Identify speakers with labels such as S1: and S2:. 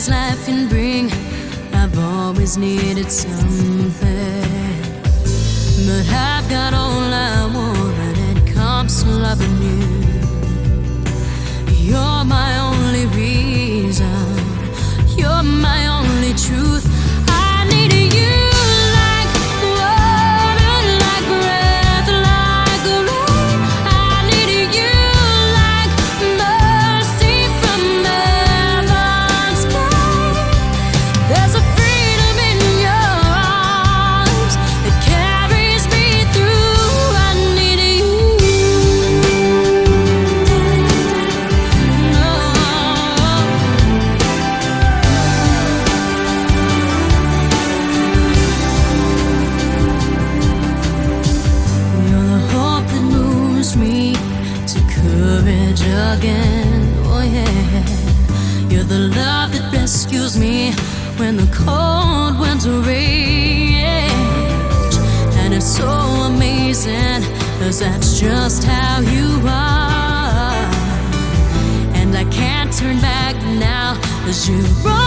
S1: this life can bring. I've always needed something, but I've got all I want, and it comes to loving you. Again. Oh, yeah. You're the love that rescues me when the cold winter rage. And it's so amazing, cause that's just how you are. And I can't turn back now, cause you brought.